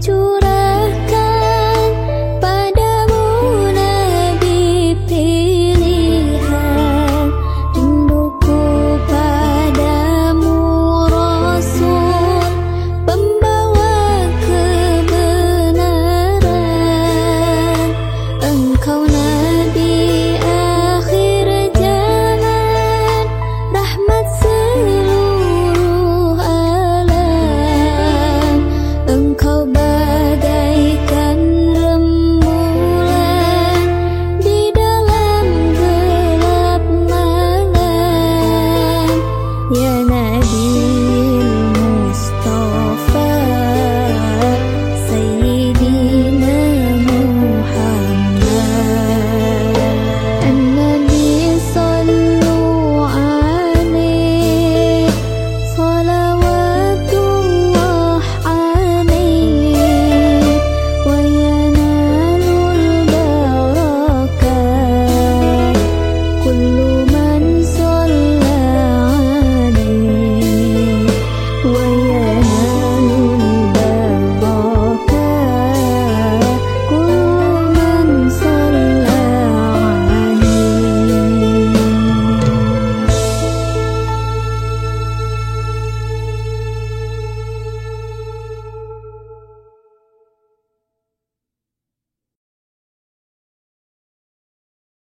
curah Nabi